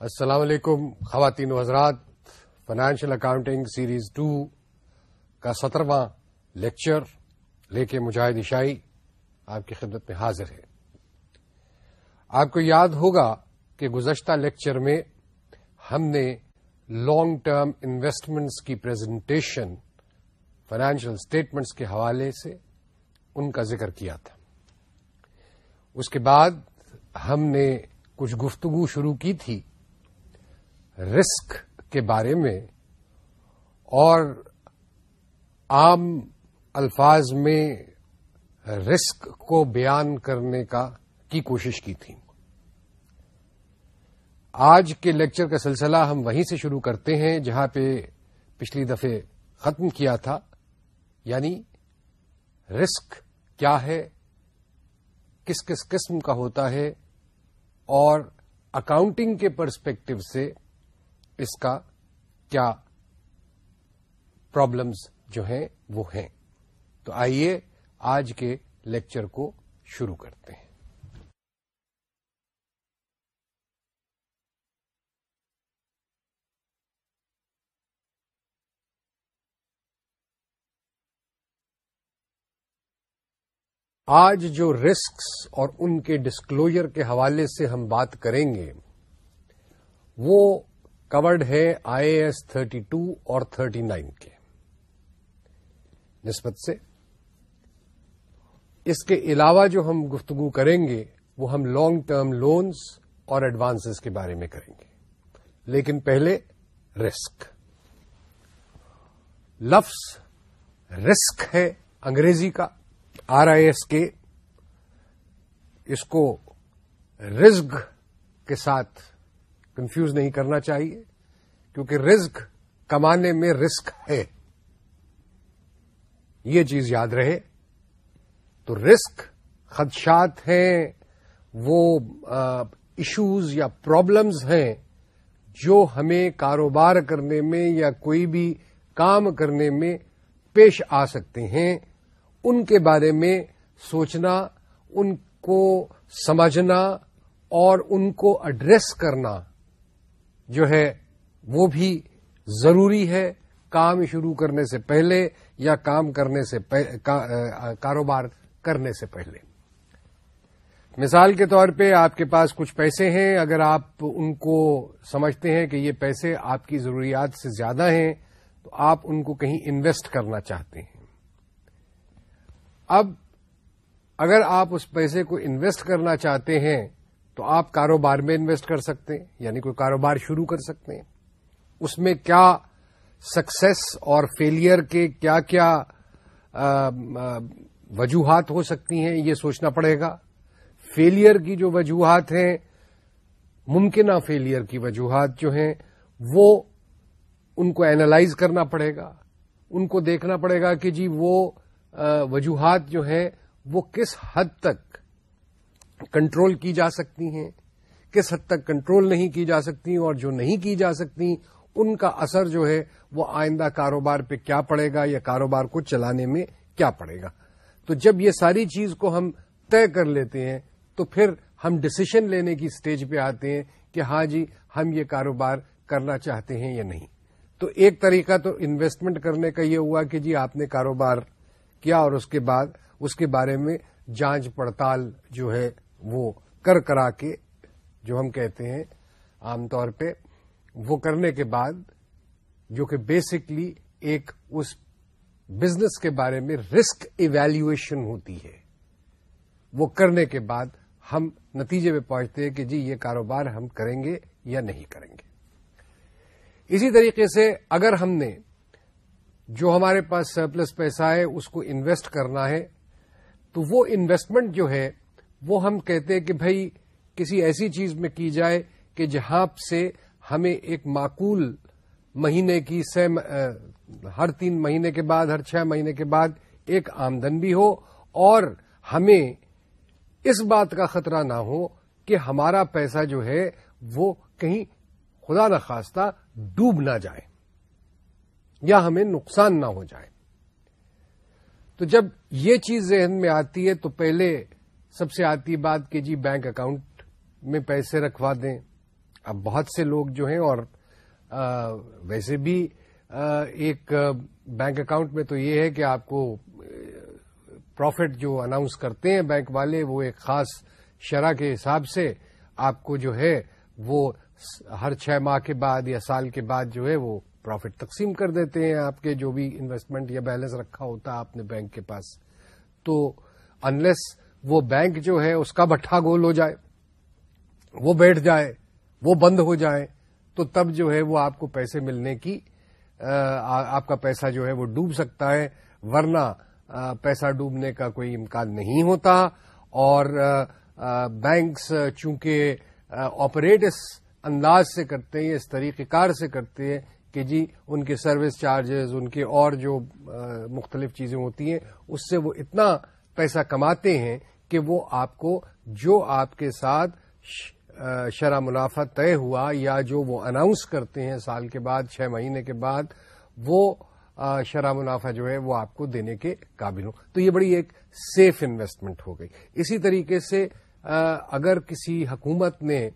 السلام علیکم، خواتین و حضرات فائنینشیل اکاؤنٹنگ سیریز ٹو کا سترواں لیکچر لے کے مجاہد عشائی آپ کی خدمت میں حاضر ہے آپ کو یاد ہوگا کہ گزشتہ لیکچر میں ہم نے لانگ ٹرم انویسٹمنٹس کی پریزنٹیشن فائنینشیل اسٹیٹمنٹس کے حوالے سے ان کا ذکر کیا تھا۔ اس کے بعد ہم نے کچھ گفتگو شروع کی تھی۔ رسک کے بارے میں اور عام الفاظ میں رسک کو بیان کرنے کا کی کوشش کی تھی۔ آج کے لیکچر کا سلسلہ ہم وہیں سے شروع کرتے ہیں جہاں پہ پچھلی دفعے ختم کیا تھا۔ یعنی رسک کیا ہے، کس کس قسم کا ہوتا ہے اور اکاؤنٹنگ کے پرسپیکٹو سے اس کا کیا پرابلمس جو ہیں وہ ہیں۔ تو آئیے آج کے لیکچر کو شروع کرتے ہیں۔ آج جو رسکس اور ان کے ڈسکلوجر کے حوالے سے ہم بات کریں گے، وہ کورڈ ہے I A S thirty two اور تھرٹی نائن کے۔ نسبت سے۔ اس کے علاوہ جو ہم گفتگو کریں گے، وہ ہم لانگ ٹرم لونز اور ایڈوانسز کے بارے میں کریں گے۔ لیکن پہلے رسک لفظ رسک ہے انگریزی کا، آر آئی ایس کے۔ اس کو رزق کے ساتھ کنفیوز نہیں کرنا چاہیے، کیونکہ رزق کمانے میں رسک ہے۔ یہ چیز یاد رہے، تو رسک خدشات ہیں، وہ ایشوز یا پرابلمز ہیں جو ہمیں کاروبار کرنے میں یا کوئی بھی کام کرنے میں پیش آ سکتے ہیں۔ ان کے بارے میں سوچنا، ان کو سمجھنا اور ان کو ایڈریس کرنا۔ جو ہے وہ بھی ضروری ہے کام شروع کرنے سے پہلے یا کام کرنے سے کاروبار کرنے سے پہلے۔ مثال کے طور پہ آپ کے پاس کچھ پیسے ہیں، اگر آپ ان کو سمجھتے ہیں کہ یہ پیسے آپ کی ضروریات سے زیادہ ہیں، تو آپ ان کو کہیں انویسٹ کرنا چاہتے ہیں۔ اب اگر آپ اس پیسے کو انویسٹ کرنا چاہتے ہیں تو آپ کاروبار میں انویسٹ کر سکتے ہیں یعنی کوئی کاروبار شروع کر سکتے ہیں۔ اس میں کیا سکسیس اور فیلئر کے کیا کیا وجوہات ہو سکتی ہیں، یہ سوچنا پڑے گا۔ فیلئر کی جو وجوہات ہیں، ممکنہ فیلئر کی وجوہات جو ہیں، وہ ان کو اینالائز کرنا پڑے گا۔ ان کو دیکھنا پڑے گا کہ جی وہ وجوہات جو ہیں، وہ کس حد تک کنٹرول کی جا سکتی ہیں، کس حد تک کنٹرول نہیں کی جا سکتی اور جو نہیں کی جا سکتی، ان کا اثر جو ہے وہ آئندہ کاروبار پہ کیا پڑے گا یا کاروبار کو چلانے میں کیا پڑے گا۔ تو جب یہ ساری چیز کو ہم طے کر لیتے ہیں، تو پھر ہم ڈسیشن لینے کی سٹیج پہ آتے ہیں کہ ہاں جی ہم یہ کاروبار کرنا چاہتے ہیں یا نہیں۔ تو ایک طریقہ تو انویسٹمنٹ کرنے کا یہ ہوا کہ جی آپ نے کاروبار کیا اور اس کے بعد، اس کے بارے میں جانچ پڑتال جو ہے وہ کر کرا کے جو ہم کہتے ہیں عام طور پہ، وہ کرنے کے بعد جو کہ بیسکلی ایک اس بزنس کے بارے میں رسک ایویلویشن ہوتی ہے۔ وہ کرنے کے بعد ہم نتیجے پہ پہنچتے ہیں کہ جی یہ کاروبار ہم کریں گے یا نہیں کریں گے۔ اسی طریقے سے اگر ہم نے جو ہمارے پاس سرپلس پیسہ ہے، اس کو انویسٹ کرنا ہے، تو وہ انویسٹمنٹ جو ہے وہ ہم کہتے ہیں کہ بھائی، کسی ایسی چیز میں کی جائے کہ جہاں سے ہمیں ایک معقول مہینے کی سے ہر تین مہینے کے بعد، ہر چھ مہینے کے بعد ایک آمدن بھی ہو اور ہمیں اس بات کا خطرہ نہ ہو کہ ہمارا پیسہ جو ہے وہ کہیں خدا نخواستہ ڈوب نہ جائے یا ہمیں نقصان نہ ہو جائے۔ تو جب یہ چیز ذہن میں آتی ہے تو پہلے سب سے آتی بات کہ جی بینک اکاؤنٹ میں پیسے رکھوا دیں۔ اب بہت سے لوگ جو ہیں اور ویسے بھی ایک بینک اکاؤنٹ میں تو یہ ہے کہ آپ کو پروفٹ جو اناؤنس کرتے ہیں بینک والے، وہ ایک خاص شرح کے حساب سے آپ کو جو ہے، وہ ہر چھ ماہ کے بعد یا سال کے بعد جو ہے، وہ پروفٹ تقسیم کر دیتے ہیں آپ کے، جو بھی انویسٹمنٹ یا بیلنس رکھا ہوتا ہے آپ نے بینک کے پاس۔ تو انلیس وہ بینک جو ہے، اس کا بٹھا گول ہو جائے، وہ بیٹھ جائے، وہ بند ہو جائے، تو تب جو ہے وہ آپ کو پیسے ملنے کی آپ کا پیسہ جو ہے وہ ڈوب سکتا ہے، ورنہ پیسہ ڈوبنے کا کوئی امکان نہیں ہوتا۔ اور بینکس، چونکہ آپریٹ اس انداز سے کرتے ہیں، اس طریقہ کار سے کرتے ہیں کہ جی ان کے سروس چارجز، ان کے اور جو مختلف چیزیں ہوتی ہیں، اس سے وہ اتنا پیسہ کماتے ہیں کہ وہ آپ کو جو آپ کے ساتھ شرح منافع طے ہوا یا جو وہ اناؤنس کرتے ہیں سال کے بعد، چھ مہینے کے بعد، وہ شرح منافع جو ہے وہ آپ کو دینے کے قابل ہو تو یہ بڑی ایک سیف انویسٹمنٹ ہو گئی۔ اسی طریقے سے اگر کسی حکومت نے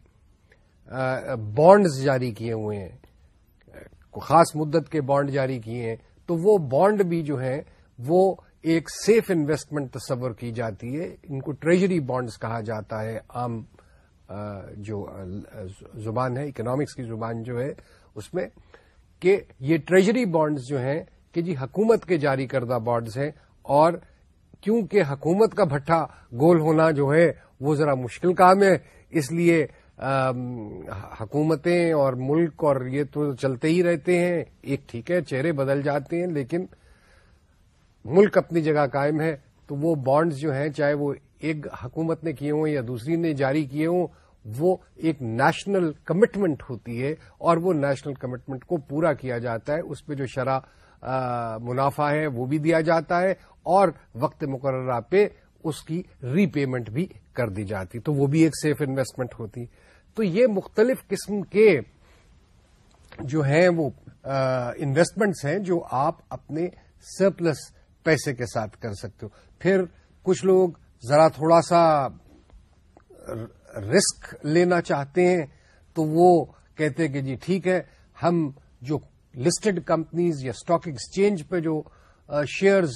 بانڈز جاری کیے ہوئے ہیں خاص مدت کے بانڈ جاری کیے ہیں، تو وہ بانڈ بھی جو ہیں، وہ ایک سیف انویسٹمنٹ تصور کی جاتی ہے۔ ان کو ٹریجری بانڈز کہا جاتا ہے۔ عام جو زبان ہے اکنامکس کی زبان جو ہے، اس میں کہ یہ ٹریجری بانڈز جو ہیں، کہ جی حکومت کے جاری کردہ بانڈز ہیں اور کیونکہ حکومت کا بھٹا گول ہونا جو ہے، وہ ذرا مشکل کام ہے۔ اس لیے حکومتیں اور ملک اور یہ تو چلتے ہی رہتے ہیں۔ ایک ٹھیک ہے، چہرے بدل جاتے ہیں، لیکن ملک اپنی جگہ قائم ہے، تو وہ بانڈز جو ہیں، چاہے وہ ایک حکومت نے کیے ہوں یا دوسری نے جاری کیے ہوں، وہ ایک نیشنل کمٹمنٹ ہوتی ہے اور وہ نیشنل کمٹمنٹ کو پورا کیا جاتا ہے۔ اس پہ جو شرح منافع ہے، وہ بھی دیا جاتا ہے اور وقت مقررہ پہ اس کی ری پیمنٹ بھی کر دی جاتی۔ تو وہ بھی ایک سیف انویسٹمنٹ ہوتی۔ تو یہ مختلف قسم کے جو ہیں وہ انویسٹمنٹس ہیں جو آپ اپنے سرپلس پیسے کے ساتھ کر سکتے ہو۔ پھر کچھ لوگ ذرا تھوڑا سا رسک لینا چاہتے ہیں، تو وہ کہتے کہ جی ٹھیک ہے، ہم جو لسٹڈ کمپنیز یا اسٹاک ایکسچینج پہ جو شیئرز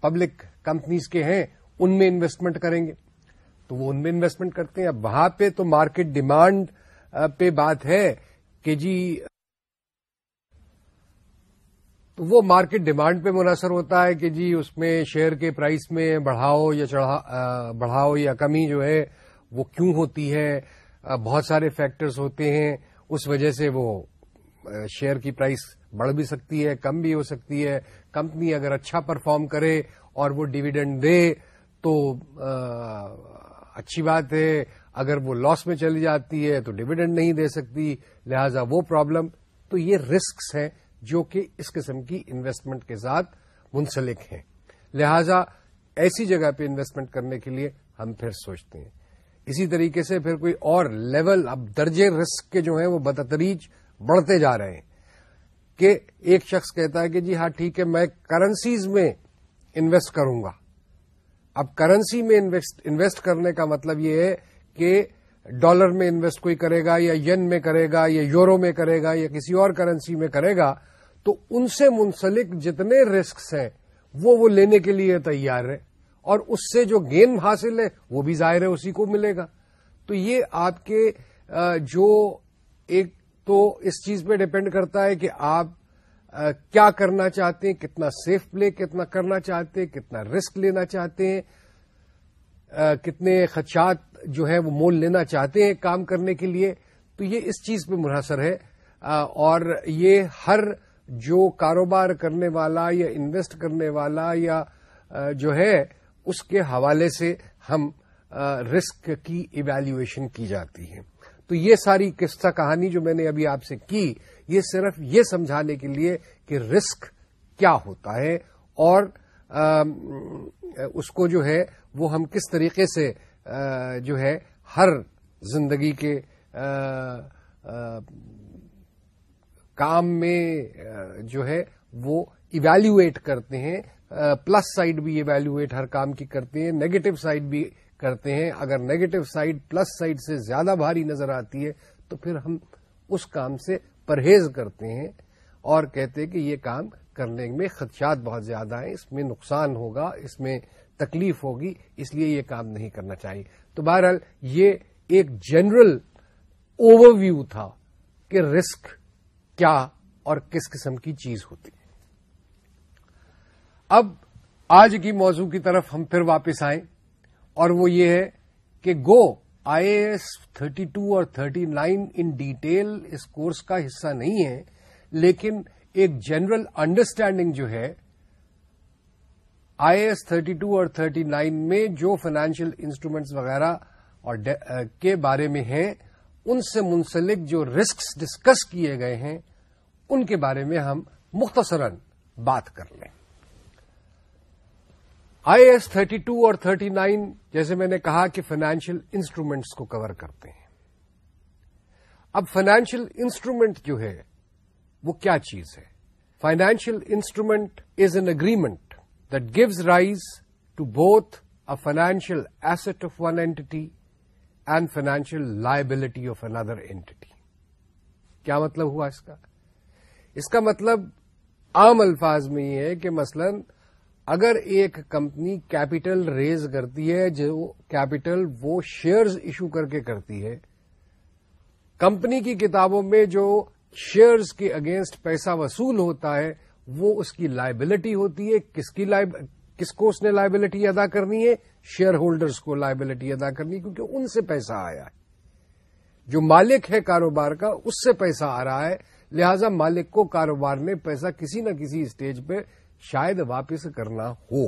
پبلک کمپنیز کے ہیں، ان میں انویسٹمنٹ کریں گے۔ تو وہ ان میں انویسٹمنٹ کرتے ہیں۔ اب وہاں پہ تو مارکیٹ ڈیمانڈ پہ بات ہے کہ جی وہ مارکیٹ ڈیمانڈ پہ منحصر ہوتا ہے کہ جی اس میں شیئر کے پرائس میں بڑھاؤ یا بڑھاؤ یا کمی جو ہے وہ کیوں ہوتی ہے؟ بہت سارے فیکٹرز ہوتے ہیں۔ اس وجہ سے وہ شیئر کی پرائس بڑھ بھی سکتی ہے، کم بھی ہو سکتی ہے۔ کمپنی اگر اچھا پرفارم کرے اور وہ ڈویڈنڈ دے تو اچھی بات ہے۔ اگر وہ لاس میں چلی جاتی ہے تو ڈویڈنڈ نہیں دے سکتی، لہذا وہ پرابلم تو یہ رسکس ہیں۔ جو کہ اس قسم کی انویسٹمنٹ کے ساتھ منسلک ہیں۔ لہذا ایسی جگہ پہ انویسٹمنٹ کرنے کے لیے ہم پھر سوچتے ہیں۔ اسی طریقے سے پھر کوئی اور لیول اب درجے رسک کے جو ہیں وہ بتدریج بڑھتے جا رہے ہیں۔ کہ ایک شخص کہتا ہے کہ جی ہاں ٹھیک ہے، میں کرنسیز میں انویسٹ کروں گا۔ اب کرنسی میں انویسٹ کرنے کا مطلب یہ ہے کہ ڈالر میں انویسٹ کوئی کرے گا یا ین میں کرے گا یا یورو میں کرے گا یا کسی اور کرنسی میں کرے گا تو ان سے منسلک جتنے رسکس ہیں، وہ وہ لینے کے لیے تیار ہے اور اس سے جو گین حاصل ہے، وہ بھی ظاہر ہے، اسی کو ملے گا۔ تو یہ آپ کے جو ایک تو اس چیز پہ ڈپینڈ کرتا ہے کہ آپ کیا کرنا چاہتے ہیں، کتنا سیف پلے کتنا کرنا چاہتے ہیں، کتنا رسک لینا چاہتے ہیں کتنے خدشات جو ہے وہ مول لینا چاہتے ہیں کام کرنے کے لیے۔ تو یہ اس چیز پہ منحصر ہے۔ اور یہ ہر جو کاروبار کرنے والا یا انویسٹ کرنے والا یا جو ہے، اس کے حوالے سے ہم رسک کی ایویلویشن کی جاتی ہے۔ تو یہ ساری قصہ کہانی جو میں نے ابھی آپ سے کی، یہ صرف یہ سمجھانے کے لیے کہ رسک کیا ہوتا ہے اور اس کو جو ہے، وہ ہم کس طریقے سے جو ہے، ہر زندگی کے کام میں جو ہے، وہ ایویلویٹ کرتے ہیں پلس سائڈ بھی ایویلویٹ ہر کام کی کرتے ہیں نیگیٹو سائڈ بھی کرتے ہیں۔ اگر نیگیٹو سائڈ پلس سائڈ سے زیادہ بھاری نظر آتی ہے، تو پھر ہم اس کام سے پرہیز کرتے ہیں اور کہتے ہیں کہ یہ کام کرنے میں خدشات بہت زیادہ ہیں، اس میں نقصان ہوگا، اس میں تکلیف ہوگی، اس لیے یہ کام نہیں کرنا چاہیے۔ تو بہرحال یہ ایک جنرل اوور ویو تھا کہ رسک کیا اور کس قسم کی چیز ہوتی۔ ہے اب آج کی موضوع کی طرف ہم پھر واپس آئیں اور وہ یہ ہے کہ گو، I A S thirty two اور تھرٹی نائن ان ڈیٹیل اس کورس کا حصہ نہیں ہے، لیکن ایک جنرل انڈرسٹینڈنگ جو ہے، I A S thirty two اور تھرٹی نائن میں جو فائنینشیل انسٹرومینٹس وغیرہ اور کے بارے میں ہیں، ان سے منسلک جو رسکس ڈسکس کیے گئے ہیں ان کے بارے میں ہم مختصراً بات کر لیں۔ آئی ایس تھرٹی ٹو اور تھرٹی نائن جیسے میں نے کہا کہ فائنینشیل انسٹرومینٹس کو کور کرتے ہیں۔ اب فائنینشیل انسٹرومینٹ جو ہے، وہ کیا چیز ہے؟ Financial instrument is an agreement that gives rise to both a financial asset of one entity and financial liability of another entity کیا مطلب ہوا اس کا؟ اس کا مطلب عام الفاظ میں یہ ہے کہ مثلاً اگر ایک کمپنی کیپٹل ریز کرتی ہے، جو کیپٹل وہ شیئرز ایشو کر کے کرتی ہے، کمپنی کی کتابوں میں جو شیئرز کے اگینسٹ پیسہ وصول ہوتا ہے، وہ اس کی لائبلٹی ہوتی ہے۔ کس کی کس کو اس نے لائبلٹی ادا کرنی ہے؟ شیئر ہولڈرز کو لائبلٹی ادا کرنی کیونکہ ان سے پیسہ آیا ہے۔ جو مالک ہے کاروبار کا، اس سے پیسہ آ رہا ہے۔ لہذا مالک کو کاروبار میں پیسہ کسی نہ کسی اسٹیج پہ شاید واپس کرنا ہو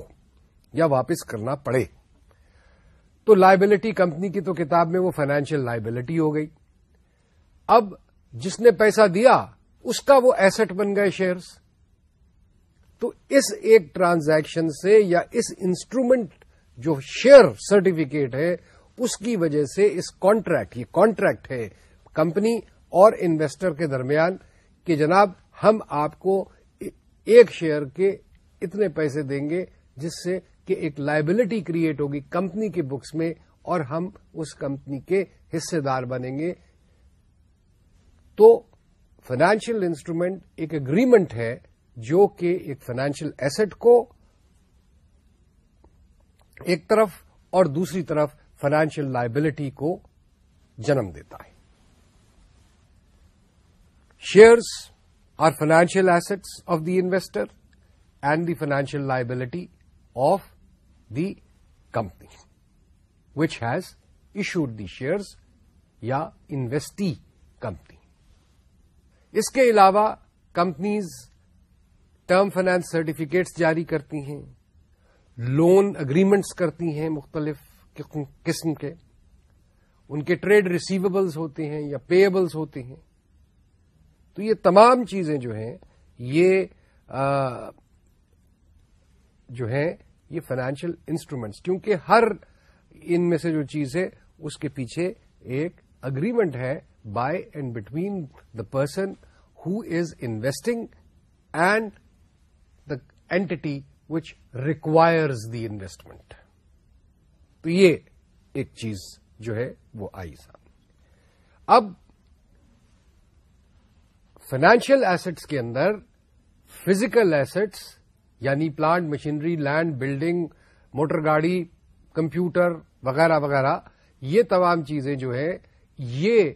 یا واپس کرنا پڑے۔ تو لائبلٹی کمپنی کی تو کتاب میں وہ فائنینشیل لائبلٹی ہو گئی۔ اب جس نے پیسہ دیا، اس کا وہ ایسٹ بن گئے شیئرز تو اس ایک ٹرانزیکشن سے یا اس انسٹرومنٹ جو شیئر سرٹیفکیٹ ہے، اس کی وجہ سے اس کانٹریکٹ یہ کانٹریکٹ ہے کمپنی اور انویسٹر کے درمیان کہ جناب ہم آپ کو ایک شیئر کے اتنے پیسے دیں گے جس سے کہ ایک لائبلٹی کریٹ ہوگی کمپنی کے بکس میں اور ہم اس کمپنی کے حصے دار بنیں گے۔ تو فائنینشیل انسٹرومینٹ ایک اگریمنٹ ہے جو کہ ایک فائنینشیل ایسٹ کو ایک طرف اور دوسری طرف فائنینشیل لائبلٹی کو جنم دیتا ہے۔ Shares are financial assets of the investor and the financial liability of the company which has issued the shares یا انویسٹی کمپنی اس کے علاوہ کمپنیز ٹرم فائنانس سرٹیفکیٹس جاری کرتی ہیں لون اگریمنٹس کرتی ہیں مختلف قسم کے، ان کے ٹریڈ ریسیویبلز ہوتے ہیں یا پیبلز ہوتے ہیں۔ تو یہ تمام چیزیں جو ہیں، یہ جو ہیں، یہ فائنینشیل انسٹرومینٹس کیونکہ ہر ان میں سے جو چیز ہے، اس کے پیچھے ایک اگریمنٹ ہے by and between the person who is investing and the entity which requires the investment تو یہ ایک چیز جو ہے، وہ آئی سامنے اب فائنینشیل ایسٹس کے اندر فزیکل ایسٹس یعنی plant machinery land building motor گاڑی کمپیوٹر وغیرہ وغیرہ یہ تمام چیزیں جو ہے یہ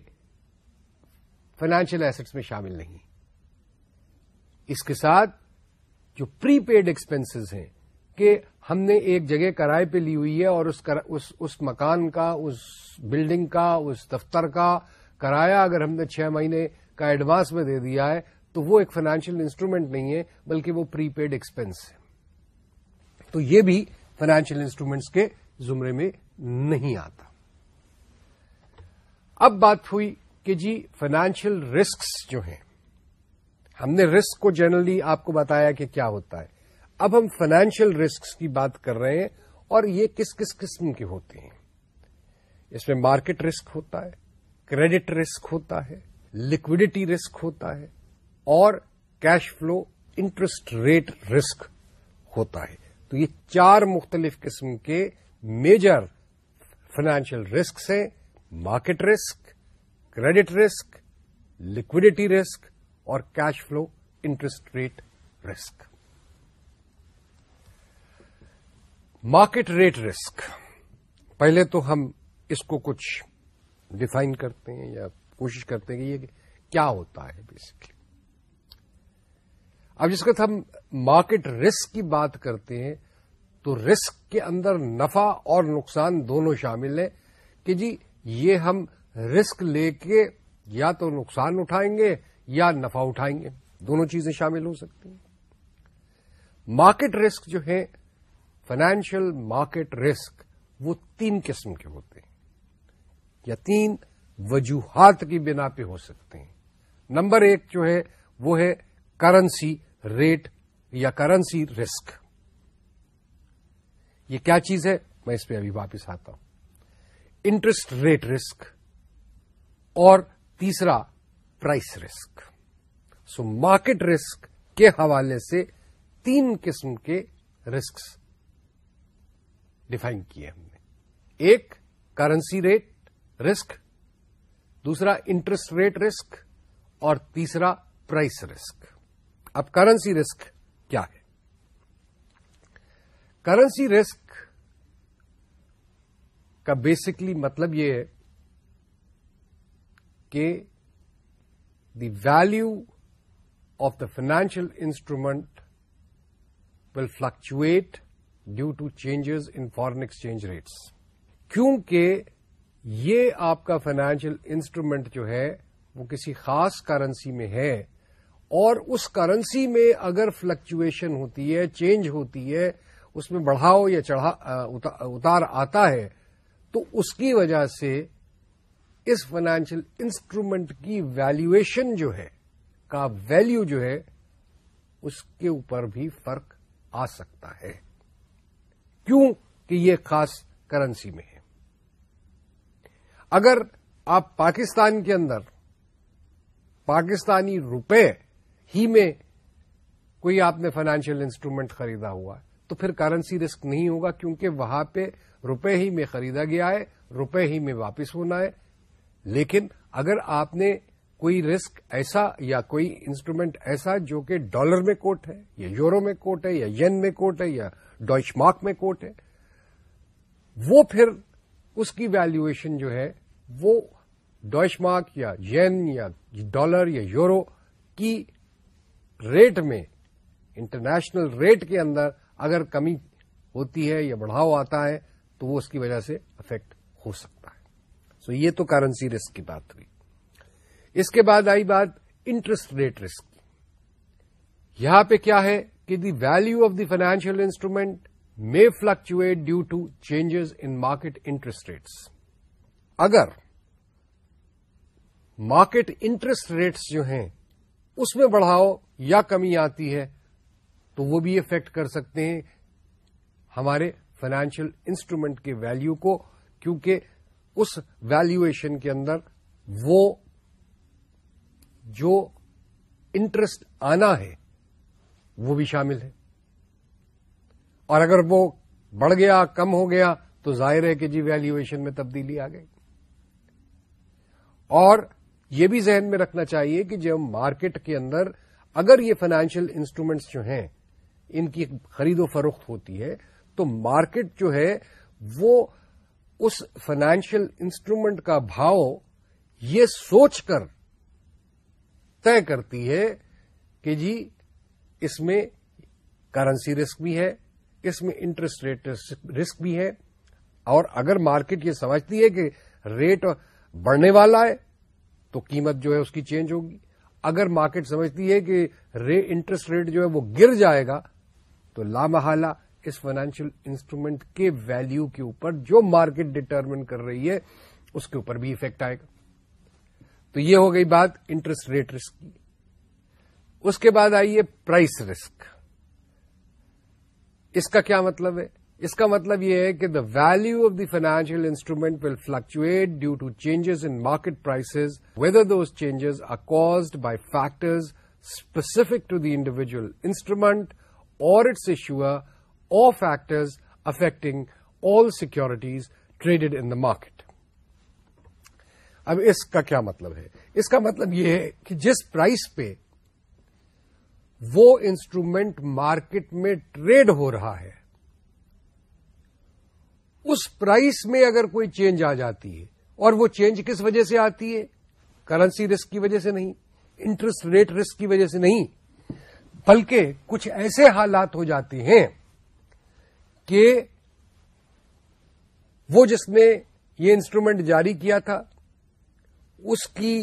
فائنینشیل ایسٹس میں شامل نہیں اس کے ساتھ جو پری پیڈ ایکسپینسز ہیں کہ ہم نے ایک جگہ کرائے پہ لی ہوئی ہے اور اس اس, اس مکان کا اس بلڈنگ کا اس دفتر کا کرایہ اگر ہم نے چھ مہینے کا ایڈوانس میں دے دیا ہے، تو وہ ایک فائنینشیل انسٹرومنٹ نہیں ہے، بلکہ وہ پری پیڈ ایکسپینس ہے۔ تو یہ بھی فائنینشیل انسٹرومینٹس کے زمرے میں نہیں آتا۔ اب بات ہوئی کہ جی فائنینشیل رسکس جو ہیں، ہم نے رسک کو جنرلی آپ کو بتایا کہ کیا ہوتا ہے۔ اب ہم فائنینشیل رسکس کی بات کر رہے ہیں اور یہ کس کس قسم کے ہوتے ہیں۔ اس میں مارکیٹ رسک ہوتا ہے کریڈٹ رسک ہوتا ہے لکوڈیٹی رسک ہوتا ہے اور cash flow interest rate risk ہوتا ہے۔ تو یہ چار مختلف قسم کے میجر فائنینشیل رسک ہیں۔ Market risk credit risk liquidity risk اور cash flow interest rate risk market rate risk پہلے تو ہم اس کو کچھ ڈیفائن کرتے ہیں یا کوشش کرتے ہیں کہ یہ کیا ہوتا ہے بیسکلی اب جس وقت ہم مارکیٹ رسک کی بات کرتے ہیں، تو رسک کے اندر نفع اور نقصان دونوں شامل ہیں کہ جی یہ ہم رسک لے کے یا تو نقصان اٹھائیں گے یا نفع اٹھائیں گے۔ دونوں چیزیں شامل ہو سکتی ہیں۔ مارکیٹ رسک جو ہے فائنینشیل مارکیٹ رسک وہ تین قسم کے ہوتے ہیں۔ یا تین وجوہات کی بنا پہ ہو سکتے ہیں۔ نمبر ایک جو ہے، وہ ہے کرنسی ریٹ یا کرنسی رسک۔ یہ کیا چیز ہے؟ میں اس پہ ابھی واپس آتا ہوں۔ انٹرسٹ ریٹ رسک اور تیسرا پرائس رسک۔ سو مارکیٹ رسک کے حوالے سے تین قسم کے رسک ڈیفائن کیے ہم نے۔ ایک، کرنسی ریٹ رسک۔ دوسرا انٹرسٹ ریٹ رسک اور تیسرا پرائس رسک۔ اب کرنسی رسک کیا ہے؟ کرنسی رسک کا بیسکلی مطلب یہ ہے کہ the value of the financial instrument will fluctuate due to changes in foreign exchange rates. کیونکہ یہ آپ کا فائنینشیل انسٹرومنٹ جو ہے، وہ کسی خاص کرنسی میں ہے اور اس کرنسی میں اگر فلکچویشن ہوتی ہے چینج ہوتی ہے، اس میں بڑھاؤ یا چڑھا اتار آتا ہے، تو اس کی وجہ سے اس فائنینشیل انسٹرومنٹ کی ویلویشن جو ہے، کا ویلو جو ہے، اس کے اوپر بھی فرق آ سکتا ہے۔ کیوں کہ یہ خاص کرنسی میں ہے؟ اگر آپ پاکستان کے اندر پاکستانی روپے ہی میں کوئی آپ نے فائنینشیل انسٹرومنٹ خریدا ہوا تو پھر کرنسی رسک نہیں ہوگا کیونکہ وہاں پہ روپے ہی میں خریدا گیا ہے، روپے ہی میں واپس ہونا ہے۔ لیکن اگر آپ نے کوئی رسک ایسا یا کوئی انسٹرومنٹ ایسا جو کہ ڈالر میں کوٹ ہے، یا یورو میں کوٹ ہے، یا ین میں کوٹ ہے، یا ڈوائش مارک میں کوٹ ہے، وہ پھر اس کی ویلویشن جو ہے وہ ڈوائش مارک یا ین یا ڈالر یا یورو کی ریٹ میں انٹرنیشنل ریٹ کے اندر اگر کمی ہوتی ہے یا بڑھاؤ آتا ہے تو وہ اس کی وجہ سے افیکٹ ہو سکتا ہے۔ سو so یہ تو کرنسی رسک کی بات ہوئی۔ اس کے بعد آئی بات انٹرسٹ ریٹ رسک کی۔ یہاں پہ کیا ہے کہ the value of the financial instrument may fluctuate due to changes in market interest rates اگر مارکیٹ انٹرسٹ ریٹس جو ہیں اس میں بڑھاؤ یا کمی آتی ہے تو وہ بھی افیکٹ کر سکتے ہیں ہمارے فائنینشیل انسٹرومنٹ کے ویلو کو کیونکہ اس ویلویشن کے اندر وہ جو انٹرسٹ آنا ہے وہ بھی شامل ہے اور اگر وہ بڑھ گیا، کم ہو گیا، تو ظاہر ہے کہ جی ویلویشن میں تبدیلی آ گئی۔ اور یہ بھی ذہن میں رکھنا چاہیے کہ جب مارکیٹ کے اندر اگر یہ فائنینشیل انسٹرومینٹس جو ہیں، ان کی خرید و فروخت ہوتی ہے، تو مارکیٹ جو ہے، وہ اس فائنینشیل انسٹرومنٹ کا بھاؤ یہ سوچ کر طے کرتی ہے کہ جی اس میں کرنسی رسک بھی ہے اس میں انٹرسٹ ریٹ رسک بھی ہے اور اگر مارکیٹ یہ سمجھتی ہے کہ ریٹ بڑھنے والا ہے تو قیمت جو ہے اس کی چینج ہوگی۔ اگر مارکیٹ سمجھتی ہے کہ انٹرسٹ ریٹ جو ہے وہ گر جائے گا تو لامحالہ اس فائنینشیل انسٹرومنٹ کے ویلو کے اوپر جو مارکیٹ ڈٹرمن کر رہی ہے، اس کے اوپر بھی افیکٹ آئے گا۔ تو یہ ہو گئی بات انٹرسٹ ریٹ رسک کی۔ اس کے بعد آئیے پرائس رسک۔ اس کا کیا مطلب ہے اس کا مطلب یہ ہے کہ the value of the financial instrument will fluctuate due to changes in market prices whether those changes are caused by factors specific to the individual instrument اور its issue or factors affecting all securities traded in the market. اب اس کا کیا مطلب ہے اس کا مطلب یہ ہے کہ جس پرائس پہ وہ انسٹرومنٹ مارکیٹ میں ٹریڈ ہو رہا ہے۔ اس پرائس میں اگر کوئی چینج آ جاتی ہے، اور وہ چینج کس وجہ سے آتی ہے؟ کرنسی رسک کی وجہ سے نہیں، انٹرسٹ ریٹ رسک کی وجہ سے نہیں، بلکہ کچھ ایسے حالات ہو جاتے ہیں کہ وہ جس نے یہ انسٹرومنٹ جاری کیا تھا، اس کی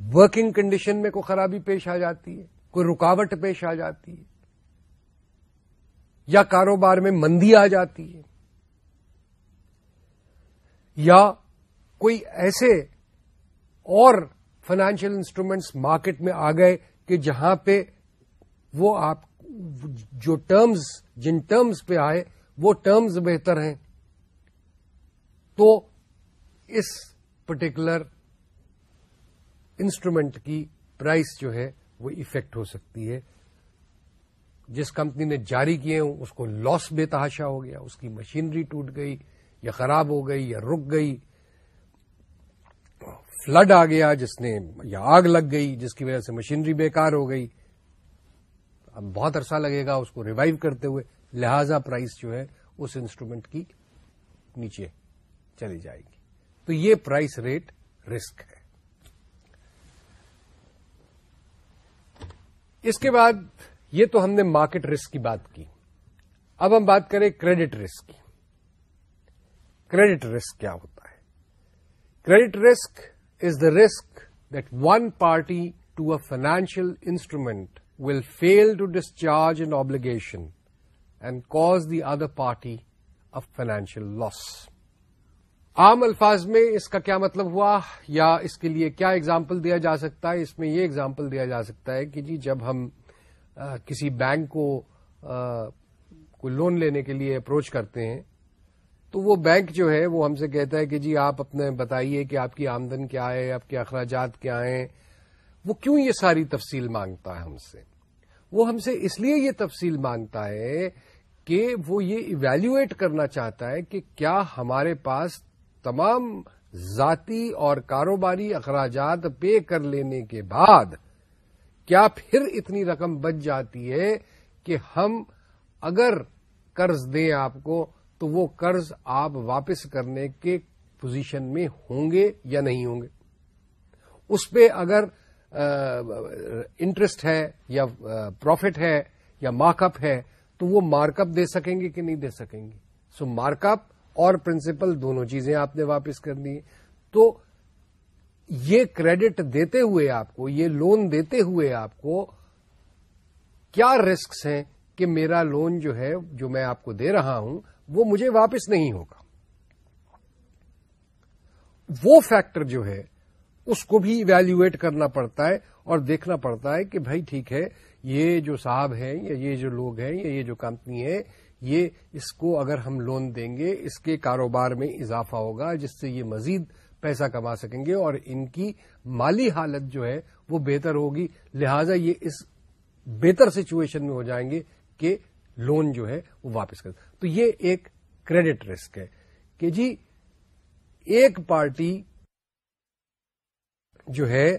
ورکنگ کنڈیشن میں کوئی خرابی پیش آ جاتی ہے، کوئی رکاوٹ پیش آ جاتی ہے، یا کاروبار میں مندی آ جاتی ہے، یا کوئی ایسے اور فائنینشیل انسٹرومینٹس مارکیٹ میں آ گئے کہ جہاں پہ وہ آپ، جو ٹرمز، جن ٹرمز پہ آئے، وہ ٹرمز بہتر ہیں۔ تو اس پرٹیکولر انسٹرومینٹ کی پرائس جو ہے وہ افیکٹ ہو سکتی ہے۔ جس کمپنی نے جاری کیے ہوں، اس کو لاس بے تحاشا ہو گیا، اس کی مشینری ٹوٹ گئی، یا خراب ہو گئی، یا رک گئی۔ فلڈ آ گیا، جس نے، یا آگ لگ گئی، جس کی وجہ سے مشینری بیکار ہو گئی۔ اب بہت عرصہ لگے گا اس کو ریوائو کرتے ہوئے، لہذا پرائز جو ہے اس انسٹرومنٹ کی نیچے چلی جائے گی۔ تو یہ پرائس ریٹ رسک ہے۔ اس کے بعد یہ تو ہم نے مارکیٹ رسک کی بات کی۔ اب ہم بات کریں کریڈٹ رسک کی۔ کریڈٹ رسک کیا ہوتا ہے؟ Credit risk is the risk that one party to a financial instrument will fail to discharge an obligation and cause the other party of financial loss عام الفاظ میں اس کا کیا مطلب ہوا یا اس کے لیے کیا اگزامپل دیا جا سکتا ہے؟ اس میں یہ اگزامپل دیا جا سکتا ہے کہ جی جب ہم کسی بینک کو کوئی لون لینے کے لیے اپروچ کرتے ہیں، تو وہ بینک جو ہے، وہ ہم سے کہتا ہے کہ جی آپ اپنے بتائیے کہ آپ کی آمدن کیا ہے، آپ کے اخراجات کیا ہیں؟ وہ کیوں یہ ساری تفصیل مانگتا ہے ہم سے؟ وہ ہم سے اس لیے یہ تفصیل مانگتا ہے کہ وہ یہ ایویلویٹ کرنا چاہتا ہے کہ کیا ہمارے پاس تمام ذاتی اور کاروباری اخراجات پے کر لینے کے بعد کیا پھر اتنی رقم بچ جاتی ہے کہ ہم اگر قرض دیں آپ کو تو وہ قرض آپ واپس کرنے کے پوزیشن میں ہوں گے یا نہیں ہوں گے؟ اس پہ اگر انٹرسٹ ہے یا پروفٹ ہے یا مارک اپ ہے تو وہ مارک اپ دے سکیں گے کہ نہیں دے سکیں گے؟ سو مارک اپ اور پرنسپل دونوں چیزیں آپ نے واپس کر دی تو یہ کریڈٹ دیتے ہوئے آپ کو، یہ لون دیتے ہوئے آپ کو کیا رسکس ہیں کہ میرا لون جو ہے، جو میں آپ کو دے رہا ہوں، وہ مجھے واپس نہیں ہوگا؟ وہ فیکٹر جو ہے، اس کو بھی ایویلویٹ کرنا پڑتا ہے اور دیکھنا پڑتا ہے کہ بھائی ٹھیک ہے، یہ جو صاحب ہیں یا یہ جو لوگ ہیں یا یہ جو کمپنی ہے یہ اس کو اگر ہم لون دیں گے، اس کے کاروبار میں اضافہ ہوگا، جس سے یہ مزید پیسہ کما سکیں گے اور ان کی مالی حالت جو ہے وہ بہتر ہوگی۔ لہذا یہ اس بہتر سچویشن میں ہو جائیں گے کہ لون جو ہے وہ واپس کر۔ تو یہ ایک کریڈٹ رسک ہے کہ جی ایک پارٹی جو ہے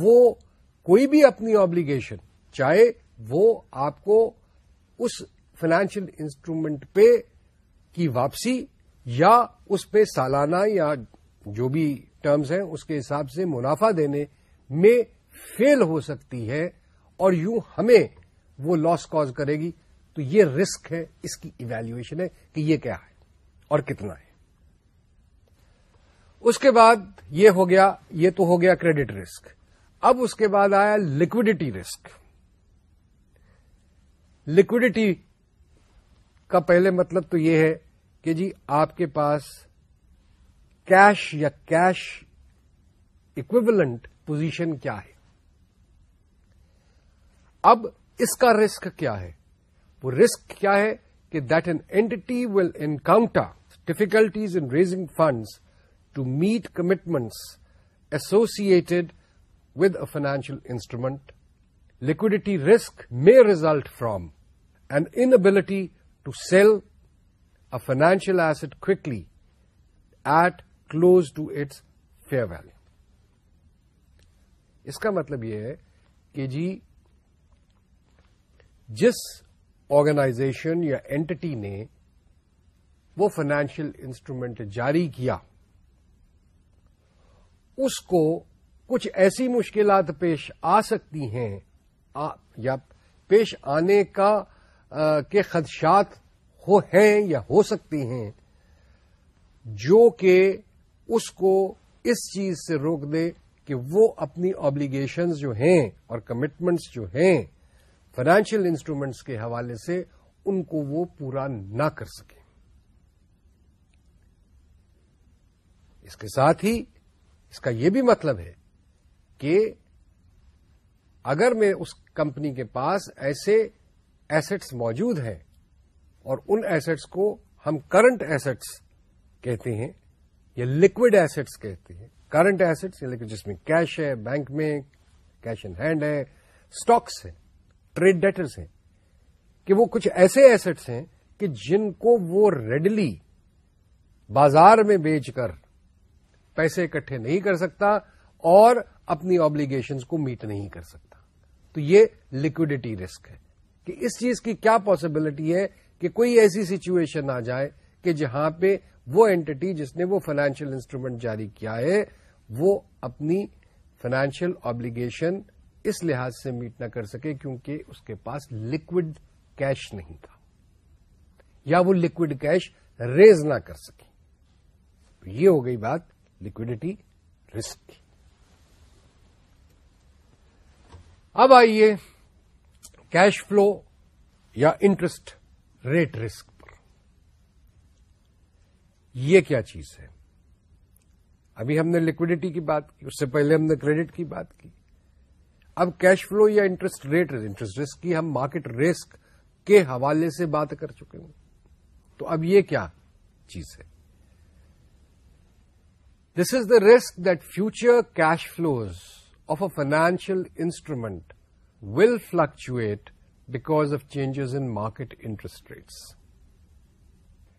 وہ کوئی بھی اپنی آبلیگیشن چاہے وہ آپ کو اس فائنینشیل انسٹرومنٹ پہ کی واپسی یا اس پہ سالانہ یا جو بھی ٹرمز ہیں اس کے حساب سے منافع دینے میں فیل ہو سکتی ہے اور یوں ہمیں وہ لاس کاز کرے گی، تو یہ رسک ہے، اس کی ایویلویشن ہے کہ یہ کیا ہے اور کتنا ہے۔ اس کے بعد یہ ہو گیا، یہ تو ہو گیا کریڈٹ رسک اب اس کے بعد آیا لکوڈیٹی رسک لکوڈیٹی کا پہلے مطلب تو یہ ہے کہ جی آپ کے پاس کیش یا کیش اکویولنٹ پوزیشن کیا ہے؟ اب اس کا رسک کیا ہے؟ وہ رسک کیا ہے کہ that an entity will encounter difficulties in raising funds to meet commitments associated with a financial instrument liquidity risk may result from an inability to sell a financial asset quickly at close to its fair value. اس کا مطلب یہ ہے کہ جی جس organization یا entity نے وہ فائنینشیل انسٹرومنٹ جاری کیا، اس کو کچھ ایسی مشکلات پیش آ سکتی ہیں یا پیش آنے کا کے خدشات ہو ہیں یا ہو سکتی ہیں، جو کہ اس کو اس چیز سے روک دے کہ وہ اپنی آبلیگیشنز جو ہیں اور کمٹمنٹس جو ہیں فائنینشیل انسٹرومینٹس کے حوالے سے ان کو وہ پورا نہ کر سکیں اس کے ساتھ ہی اس کا یہ بھی مطلب ہے کہ اگر میں اس کمپنی کے پاس ایسے ایسٹس موجود ہیں اور ان ایسٹس کو ہم کرنٹ ایسٹس کہتے ہیں یا لکوڈ ایسٹس کہتے ہیں۔ کرنٹ ایسٹس لیکن جس میں کیش ہے بینک میں کیش ان ہینڈ ہے اسٹاکس ہیں ٹریڈ ڈیٹرس ہیں۔ کہ وہ کچھ ایسے ایسٹس ہیں کہ جن کو وہ ریڈلی بازار میں بیچ کر پیسے اکٹھے نہیں کر سکتا اور اپنی آبلیگیشنز کو میٹ نہیں کر سکتا۔ تو یہ لکوڈیٹی رسک ہے۔ کہ اس چیز کی کیا پاسبلٹی ہے کہ کوئی ایسی سچویشن آ جائے کہ جہاں پہ وہ اینٹی جس نے وہ فائنینشیل انسٹرومنٹ جاری کیا ہے، وہ اپنی فائنینشیل آبلیگیشن اس لحاظ سے میٹ نہ کر سکے کیونکہ اس کے پاس لکوڈ کیش نہیں تھا۔ یا وہ لکوڈ کیش ریز نہ کر سکے۔ تو یہ ہو گئی بات لکوڈیٹی رسک کی۔ اب آئیے کیش فلو یا انٹرسٹ ریٹ رسک پر۔ یہ کیا چیز ہے؟ ابھی ہم نے لکوڈیٹی کی بات کی، اس سے پہلے ہم نے کریڈٹ کی بات کی۔ اب کیش فلو یا انٹرسٹ ریٹ انٹرسٹ رسک کی ہم مارکیٹ رسک کے حوالے سے بات کر چکے ہوں تو اب یہ کیا چیز ہے؟ This is the risk that future cash flows of a financial instrument will fluctuate because of changes in market interest rates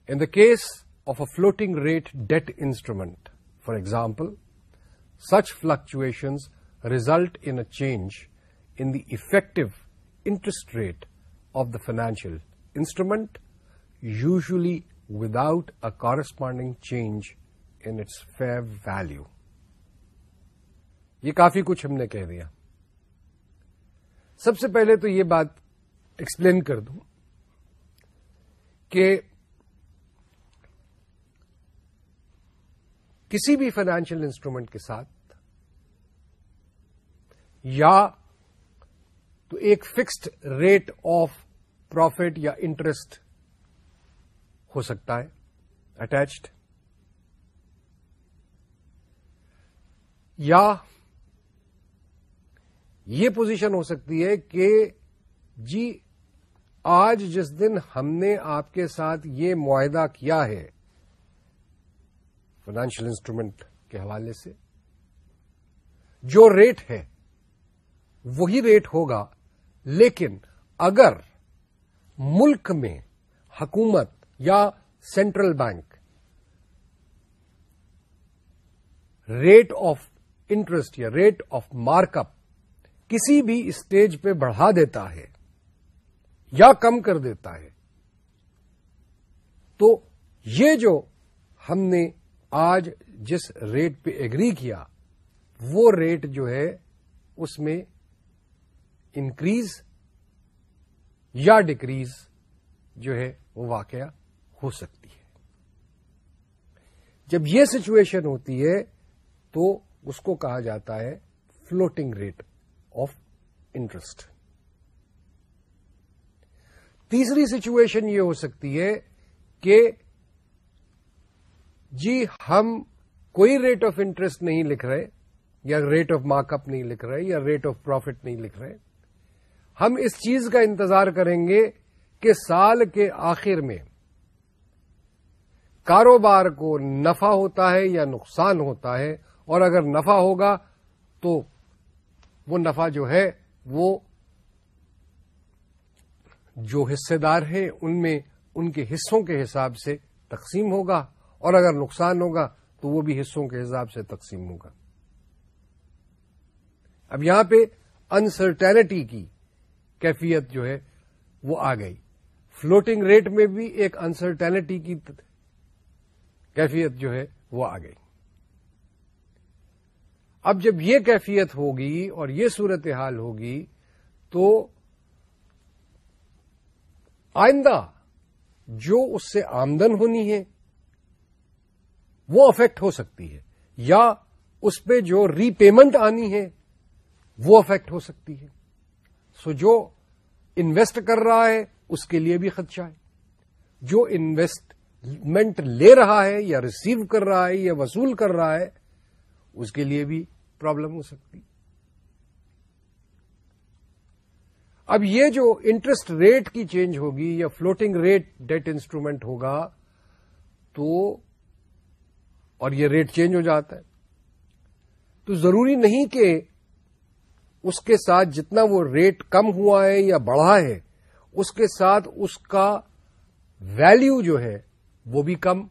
in the case of a floating rate debt instrument. For example, such fluctuations result in a change in the effective interest rate of the financial instrument, usually without a corresponding change in its fair value. یہ کافی کچھ ہم نے کہہ دیا سب سے پہلے تو یہ بات ایکسپلین کر دوں کہ کسی بھی فائنینشیل انسٹرومنٹ کے ساتھ یا تو ایک فکسڈ ریٹ آف پروفٹ یا انٹرسٹ ہو سکتا ہے اٹیچڈ یا یہ پوزیشن ہو سکتی ہے کہ جی آج جس دن ہم نے آپ کے ساتھ یہ معاہدہ کیا ہے فائنینشیل انسٹرومنٹ کے حوالے سے، جو ریٹ ہے، وہی ریٹ ہوگا۔ لیکن اگر ملک میں حکومت یا central bank rate of interest یا ریٹ آف مارک اپ کسی بھی اسٹیج پہ بڑھا دیتا ہے یا کم کر دیتا ہے تو یہ جو ہم نے آج جس ریٹ پہ ایگری کیا، وہ ریٹ جو ہے اس میں انکریز یا ڈکریز جو ہے وہ واقعہ ہو سکتی ہے۔ جب یہ سچویشن ہوتی ہے تو اس کو کہا جاتا ہے فلوٹنگ ریٹ آف انٹرسٹ تیسری سچویشن یہ ہو سکتی ہے کہ جی ہم کوئی ریٹ آف انٹرسٹ نہیں لکھ رہے یا ریٹ آف مارک اپ نہیں لکھ رہے یا ریٹ آف پروفٹ نہیں لکھ رہے۔ ہم اس چیز کا انتظار کریں گے کہ سال کے آخر میں کاروبار کو نفع ہوتا ہے یا نقصان ہوتا ہے اور اگر نفع ہوگا تو وہ نفع جو ہے وہ جو حصے دار ہیں، ان میں ان کے حصوں کے حساب سے تقسیم ہوگا، اور اگر نقصان ہوگا تو وہ بھی حصوں کے حساب سے تقسیم ہوگا۔ اب یہاں پہ انسرٹینٹی کی کیفیت جو ہے وہ آ گئی۔ فلوٹنگ ریٹ میں بھی ایک انسرٹینٹی کی کیفیت جو ہے وہ آ گئی۔ اب جب یہ کیفیت ہوگی اور یہ صورتحال ہوگی تو آئندہ جو اس سے آمدن ہونی ہے، وہ افیکٹ ہو سکتی ہے، یا اس پہ جو ری پیمنٹ آنی ہے، وہ افیکٹ ہو سکتی ہے۔ سو جو انویسٹ کر رہا ہے، اس کے لیے بھی خدشہ ہے۔ جو انویسٹمنٹ لے رہا ہے یا ریسیو کر رہا ہے یا وصول کر رہا ہے اس کے لیے بھی پرابلم ہو سکتی۔ اب یہ جو انٹرسٹ ریٹ کی چینج ہوگی یا فلوٹنگ ریٹ ڈیٹ انسٹرومنٹ ہوگا تو اور یہ ریٹ چینج ہو جاتا ہے۔ تو ضروری نہیں کہ اس کے ساتھ جتنا وہ ریٹ کم ہوا ہے یا بڑھا ہے، اس کے ساتھ اس کا ویلیو جو ہے وہ بھی کم،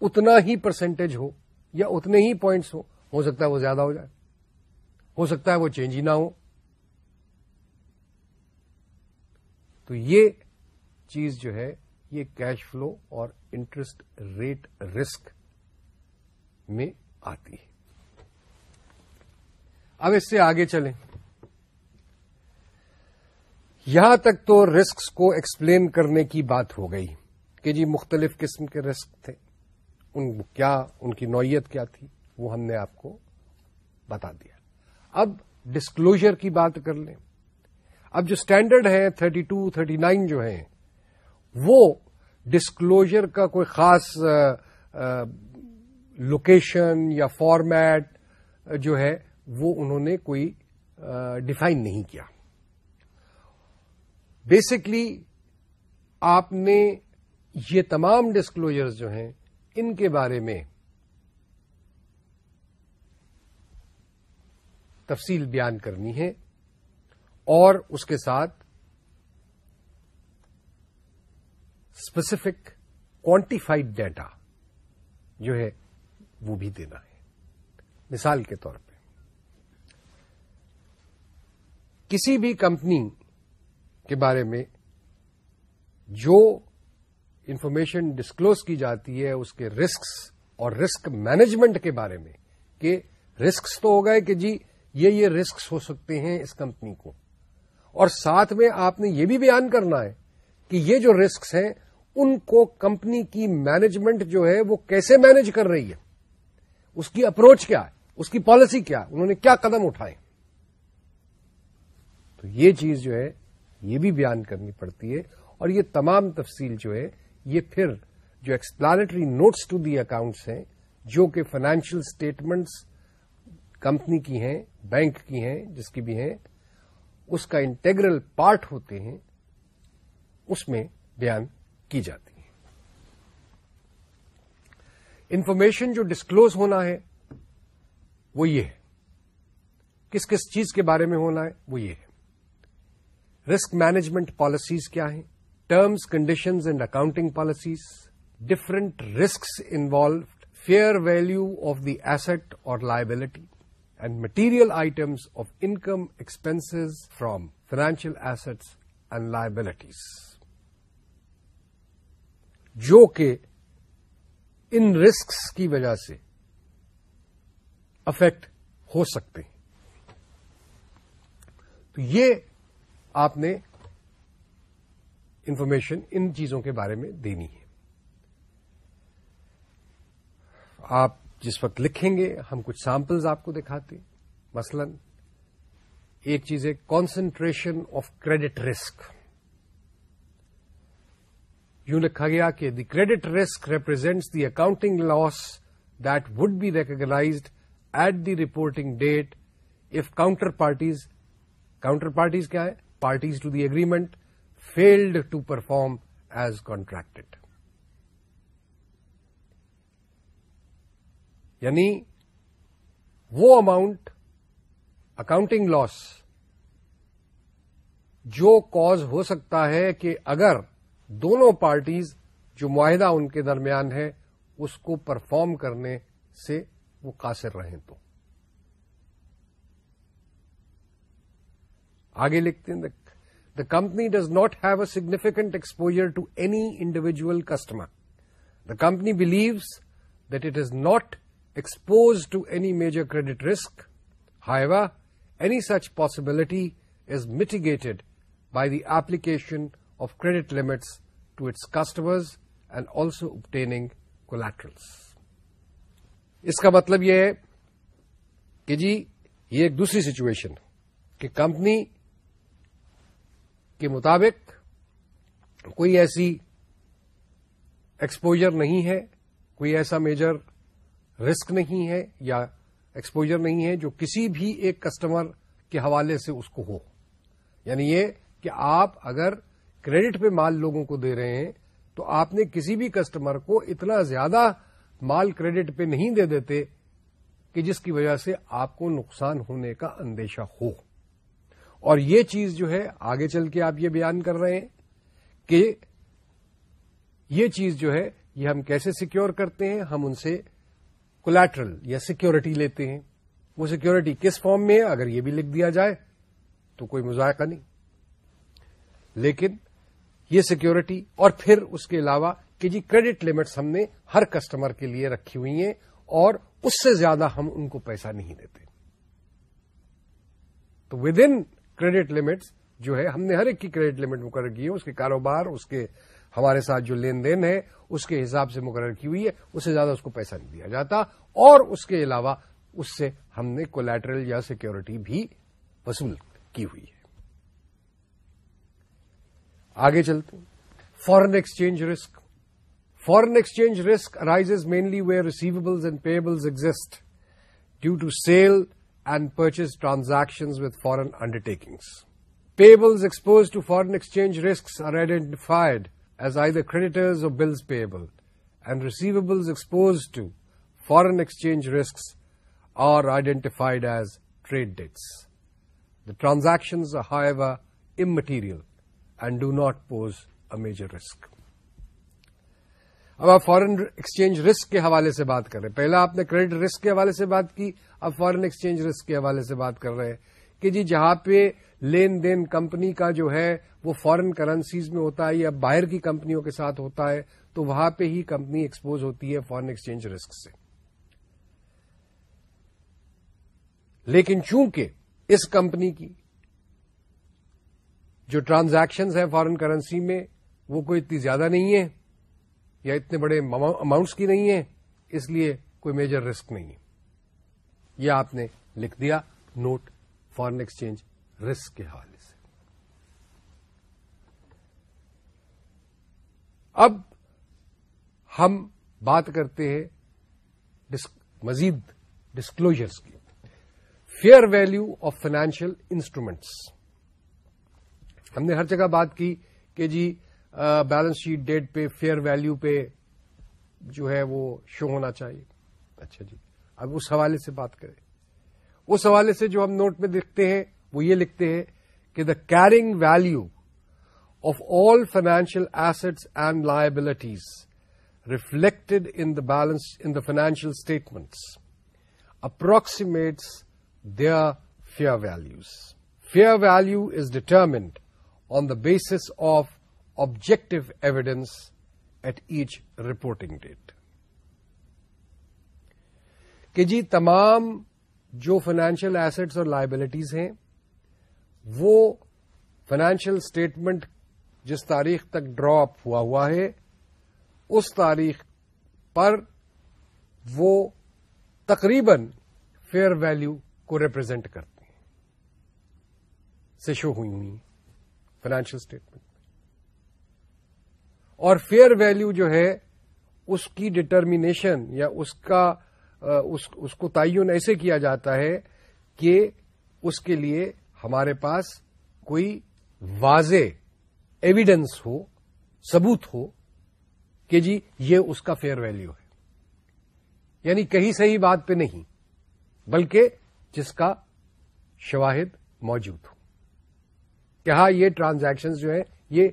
اتنا ہی پرسنٹیج ہو یا اتنے ہی پوائنٹس ہو۔ ہو سکتا ہے وہ زیادہ ہو جائے۔ ہو سکتا ہے وہ چینج ہی نہ ہو۔ تو یہ چیز جو ہے، یہ کیش فلو اور انٹرسٹ ریٹ رسک میں آتی ہے۔ اب اس سے آگے چلیں۔ یہاں تک تو رسکس کو ایکسپلین کرنے کی بات ہو گئی کہ جی مختلف قسم کے رسک تھے۔ ان کیا، ان کی نوعیت کیا تھی؟ وہ ہم نے آپ کو بتا دیا۔ اب ڈسکلوجر کی بات کر لیں۔ اب جو اسٹینڈرڈ ہے تھرٹی ٹو تھرٹی نائن جو ہیں، وہ ڈسکلوجر کا کوئی خاص لوکیشن یا فارمیٹ جو ہے، وہ انہوں نے کوئی ڈیفائن نہیں کیا۔ بیسکلی آپ نے یہ تمام ڈسکلوجرز جو ہیں، ان کے بارے میں تفصیل بیان کرنی ہے اور اس کے ساتھ اسپیسیفک کوانٹیفائڈ ڈیٹا جو ہے وہ بھی دینا ہے۔ مثال کے طور پہ، کسی بھی کمپنی کے بارے میں جو انفارمیشن ڈسکلوز کی جاتی ہے، اس کے رسکس اور رسک مینجمنٹ کے بارے میں، کہ رسکس تو ہو گئے کہ جی یہ یہ رسکس ہو سکتے ہیں اس کمپنی کو۔ اور ساتھ میں آپ نے یہ بھی بیان کرنا ہے کہ یہ جو رسکس ہیں، ان کو کمپنی کی مینجمنٹ جو ہے، وہ کیسے مینج کر رہی ہے؟ اس کی اپروچ کیا ہے؟ اس کی پالیسی کیا انہوں نے کیا قدم اٹھائے؟ تو یہ چیز جو ہے، یہ بھی بیان کرنی پڑتی ہے۔ اور یہ تمام تفصیل جو ہے، یہ پھر جو explanatory notes to the accounts ہیں، جو کہ فائنینشیل اسٹیٹمنٹس کمپنی کی ہیں، بینک کی ہیں، جس کی بھی ہیں، اس کا انٹیگرل پارٹ ہوتے ہیں، اس میں بیان کی جاتی ہے انفارمیشن جو ڈسکلوز ہونا ہے، وہ یہ ہے۔ کس کس چیز کے بارے میں ہونا ہے، وہ یہ ہے۔ رسک مینجمنٹ پالیسیز کیا ہیں؟ Terms, conditions and accounting policies. Different risks involved, fair value of the asset اور liability. And material items of income expenses from financial assets and liabilities جو کہ ان رسکس کی وجہ سے افیکٹ ہو سکتے ہیں تو یہ آپ نے انفارمیشن ان چیزوں کے بارے میں دینی ہے آپ جس وقت لکھیں گے، ہم کچھ سیمپلز آپ کو دکھاتے مثلا، ایک چیز ہے کانسنٹریشن آف کریڈٹ رسک یوں لکھا گیا کہ the credit risk represents the accounting loss that would be recognised at the reporting date of counter parties counter parties کیا ہے؟ parties to the agreement failed to perform as contracted. یعنی وہ amount accounting loss جو cause ہو سکتا ہے کہ اگر دونوں پارٹیز جو معاہدہ ان کے درمیان ہے اس کو پرفارم کرنے سے وہ قاصر رہیں تو۔ آگے لکھتے ہیں the company does not have a significant exposure to any individual customer the company believes that it is not expose to any major credit risk high any such possibility is mitigated by the application of credit limits to its customers and also obtaining collaterals اس کا مطلب یہ ہے کہ جی یہ ایک دوسری situation کہ کمپنی کے مطابق کوئی ایسی ایکسپوجر نہیں ہے کوئی ایسا میجر رسک نہیں ہے یا ایکسپوجر نہیں ہے جو کسی بھی ایک کسٹمر کے حوالے سے اس کو ہو۔ یعنی یہ کہ آپ اگر کریڈٹ پہ مال لوگوں کو دے رہے ہیں تو آپ نے کسی بھی کسٹمر کو اتنا زیادہ مال کریڈٹ پہ نہیں دے دیتے کہ جس کی وجہ سے آپ کو نقصان ہونے کا اندیشہ ہو۔ اور یہ چیز جو ہے، آگے چل کے آپ یہ بیان کر رہے ہیں کہ یہ چیز جو ہے، یہ ہم کیسے سیکیور کرتے ہیں؟ ہم ان سے کولیٹرل یا سیکیورٹی لیتے ہیں۔ وہ سیکیورٹی کس فارم میں ہے؟ اگر یہ بھی لکھ دیا جائے تو کوئی مذائقہ نہیں۔ لیکن یہ سیکیورٹی اور پھر اس کے علاوہ کہ جی کریڈٹ لمٹس ہم نے ہر کسٹمر کے لیے رکھی ہوئی ہیں اور اس سے زیادہ ہم ان کو پیسہ نہیں دیتے۔ تو ود ان کریڈٹ لمٹس جو ہے، ہم نے ہر ایک کی کریڈٹ لمٹ مقرر کی ہے۔ اس کے کاروبار، اس کے ہمارے ساتھ جو لین دین ہے، اس کے حساب سے مقرر کی ہوئی ہے، اس سے زیادہ اس کو پیسہ نہیں دیا جاتا، اور اس کے علاوہ اس سے ہم نے کولیٹرل یا سیکیورٹی بھی وصول کی ہوئی ہے۔ آگے چلتے foreign exchange risk foreign exchange risk arise mainly where receivables and payables exist due to sale and purchase transaction with foreign undertakings payables exposed to foreign exchange risk are identified as I the creditors of bills payable and receivables exposed to foreign exchange risk are identified as trade debts the transactions are however immaterial and do not pose a major risk اب آپ فورن exchange risk کے حوالے سے بات کر رہے ہیں۔ پہلا، آپ نے کریڈٹ رسک کے حوالے سے بات کی۔ اب فورن ایکسچینج رسک کے حوالے سے بات کر رہے ہیں کہ جی جہاں پہ لین دین کمپنی کا جو ہے وہ فورن کرنسیز میں ہوتا ہے یا باہر کی کمپنیوں کے ساتھ ہوتا ہے، تو وہاں پہ ہی کمپنی ایکسپوز ہوتی ہے فورن ایکسچینج رسک سے۔ لیکن چونکہ اس کمپنی کی جو ٹرانزیکشنز ہیں فارن کرنسی میں، وہ کوئی اتنی زیادہ نہیں ہے یا اتنے بڑے اماؤنٹس کی نہیں ہے اس لیے کوئی میجر رسک نہیں ہے۔ یہ آپ نے لکھ دیا نوٹ فارن ایکسچینج رسک کے حوالے سے۔ اب ہم بات کرتے ہیں مزید ڈسکلوجرس کی۔ Fair value of financial instruments ہم نے ہر جگہ بات کی کہ جی بیلنس شیٹ ڈیٹ پہ فیئر ویلو پہ جو ہے وہ شو ہونا چاہیے۔ اچھا جی اب اس حوالے سے بات کریں۔ اس حوالے سے جو ہم نوٹ میں دیکھتے ہیں وہ یہ لکھتے ہیں کہ the carrying value of all financial assets and liabilities reflected in the balance in the financial statements approximates their fair values fair value is determined on the basis of objective evidence at each reporting date. کہ جی تمام جو financial assets اور liabilities ہیں وہ financial statement جس تاریخ تک ڈرا اپ ہوا ہوا ہے اس تاریخ پر وہ تقریباً فیئر ویلو کو ریپرزینٹ کرتے ہیں۔ سے شو ہوئی ہوئی فائنینشیل اسٹیٹمنٹ اور فیئر ویلو جو ہے اس کی ڈٹرمینیشن یا اس کا اس, اس کو تعین ایسے کیا جاتا ہے کہ اس کے لیے ہمارے پاس کوئی واضح ایویڈنس ہو، ثبوت ہو کہ جی یہ اس کا فیئر ویلو ہے۔ یعنی کہیں صحیح بات پہ نہیں، بلکہ جس کا شواہد موجود ہو۔ کہ ہاں یہ ٹرانزیکشن جو ہے یہ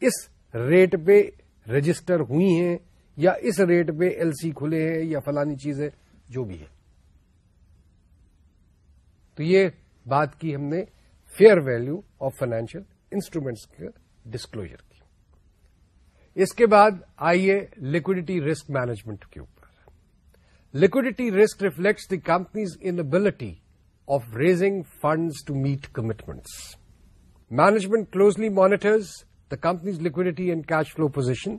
اس ریٹ پہ رجسٹر ہوئی ہیں یا اس ریٹ پہ ایل سی کھلے ہیں یا فلانی چیزیں جو بھی ہے تو یہ بات کی ہم نے fair value of financial instruments کے ڈسکلوجر کی۔ اس کے بعد آئیے لکوڈیٹی رسک مینجمنٹ کے اوپر۔ Liquidity risk reflects the company's inability of raising funds to meet commitments management closely monitors the company's liquidity and cash flow position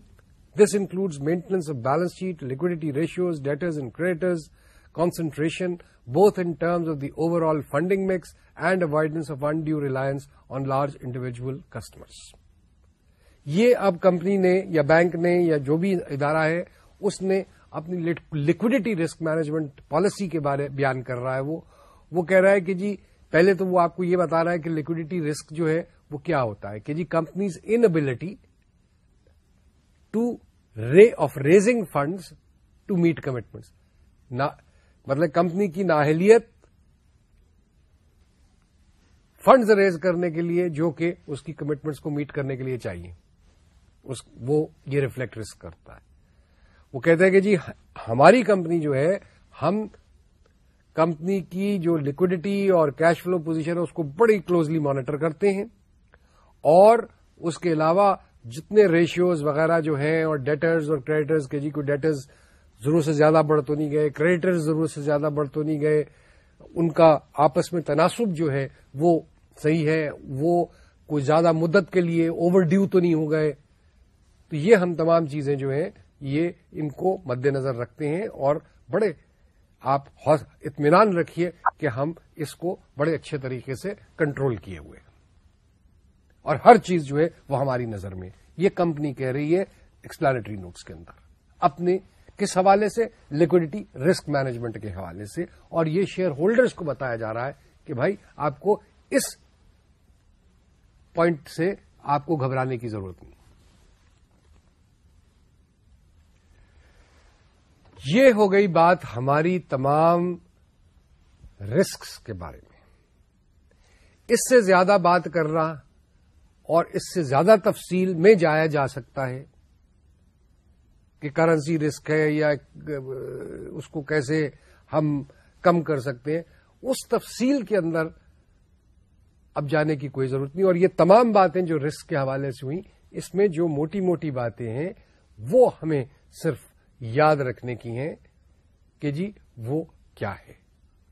this includes maintenance of balance sheet liquidity ratios debtors and creditors creditors concentration both in terms of the overall funding mix and avoidance of undue reliance on large individual customers. یہ اب company نے یا bank نے یا جو بھی ادارہ ہے، اس نے اپنی لکوڈیٹی رسک مینجمنٹ پالیسی کے بارے بیان کر رہا ہے وہ۔ وہ کہہ رہا ہے کہ جی پہلے تو وہ آپ کو یہ بتا رہا ہے کہ لکوڈیٹی رسک جو ہے وہ کیا ہوتا ہے۔ کہ جی company's inability to ray of raising funds to meet commitments مطلب کمپنی کی نااہلیت فنڈز ریز کرنے کے لیے جو کہ اس کی کمٹمنٹس کو میٹ کرنے کے لیے چاہیے۔ اس وہ یہ ریفلیکٹ رسک کرتا ہے۔ وہ کہتے ہیں کہ جی ہماری کمپنی جو ہے، ہم کمپنی کی جو لکوڈیٹی اور کیش فلو پوزیشن ہے، اس کو بڑی کلوزلی مانیٹر کرتے ہیں۔ اور اس کے علاوہ جتنے ریشیوز وغیرہ جو ہیں اور ڈیٹرز اور کریڈٹرز کے جی کوئی ڈیٹرز ضرورت سے زیادہ بڑھ تو نہیں گئے کریڈٹر ضرورت سے زیادہ بڑھ تو نہیں گئے۔ ان کا آپس میں تناسب جو ہے، وہ صحیح ہے۔ وہ کوئی زیادہ مدت کے لیے اوور ڈیو تو نہیں ہو گئے۔ تو یہ ہم تمام چیزیں جو ہیں، یہ ان کو مد نظر رکھتے ہیں اور بڑے آپ اطمینان رکھیے کہ ہم اس کو بڑے اچھے طریقے سے کنٹرول کیے ہوئے اور ہر چیز جو ہے، وہ ہماری نظر میں۔ یہ کمپنی کہہ رہی ہے ایکسپلانٹری نوٹس کے اندر۔ اپنے کس حوالے سے؟ لکوڈیٹی رسک مینجمنٹ کے حوالے سے۔ اور یہ شیئر ہولڈرز کو بتایا جا رہا ہے کہ بھائی، آپ کو اس پوائنٹ سے آپ کو گھبرانے کی ضرورت نہیں۔ یہ ہو گئی بات ہماری تمام رسکس کے بارے میں۔ اس سے زیادہ بات کرنا اور اس سے زیادہ تفصیل میں جایا جا سکتا ہے۔ کہ کرنسی رسک ہے یا اس کو کیسے ہم کم کر سکتے ہیں، اس تفصیل کے اندر اب جانے کی کوئی ضرورت نہیں۔ اور یہ تمام باتیں جو رسک کے حوالے سے ہوئی اس میں جو موٹی موٹی باتیں ہیں، وہ ہمیں صرف یاد رکھنے کی ہیں کہ جی وہ کیا ہے۔